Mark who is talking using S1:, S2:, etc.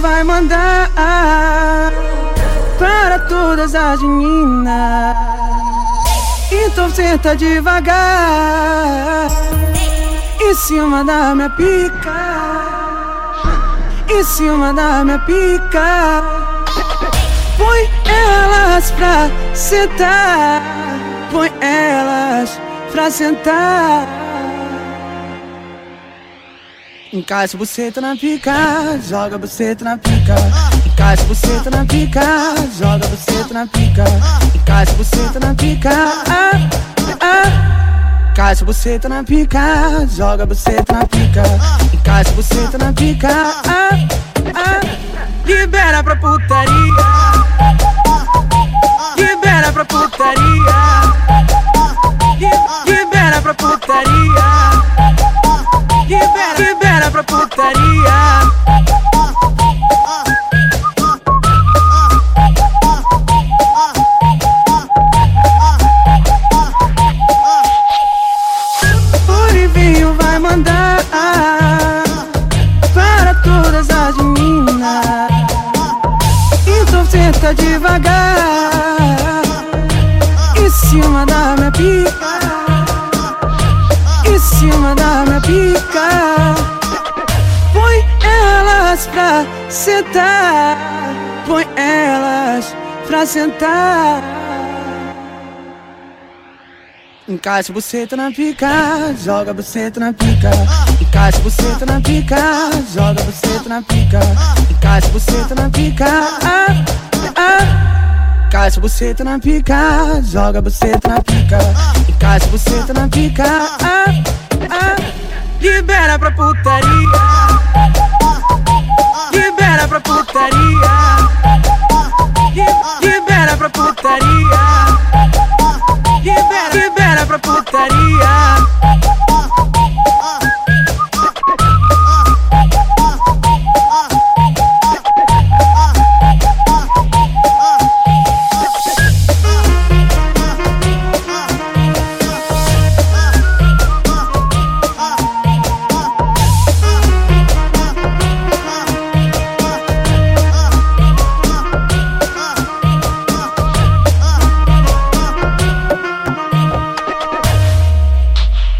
S1: Vai mandar para todas as meninas. Então senta devagar em cima da minha pica, em cima da minha pica. Põe elas pra sentar, põe elas pra sentar. Encaixa você na pica, joga você na pica. Encaixa você na pica, joga você na pica. Encaixa você na pica. Ah, ah. Encaixa você na pica, joga você na pica. Encaixa você na pica. Ah. Putaria. Libera pra putaria. Li- Libera pra putaria. Libera, pra putaria. O Livinho vai mandar senta devagar em cima da minha pica em cima da minha pica. Põe elas pra sentar, põe elas pra sentar. Encaixa você buceta na pica, joga você buceta na pica. Encaixa buceta na pica, joga você buceta na pica. Encaixa buceta na pica. Ah, ah. Encaixa você buceta na pica, joga você buceta na pica. Encaixa buceta na pica. Ah, ah. Libera pra putaria. Libera pra putaria. repustaría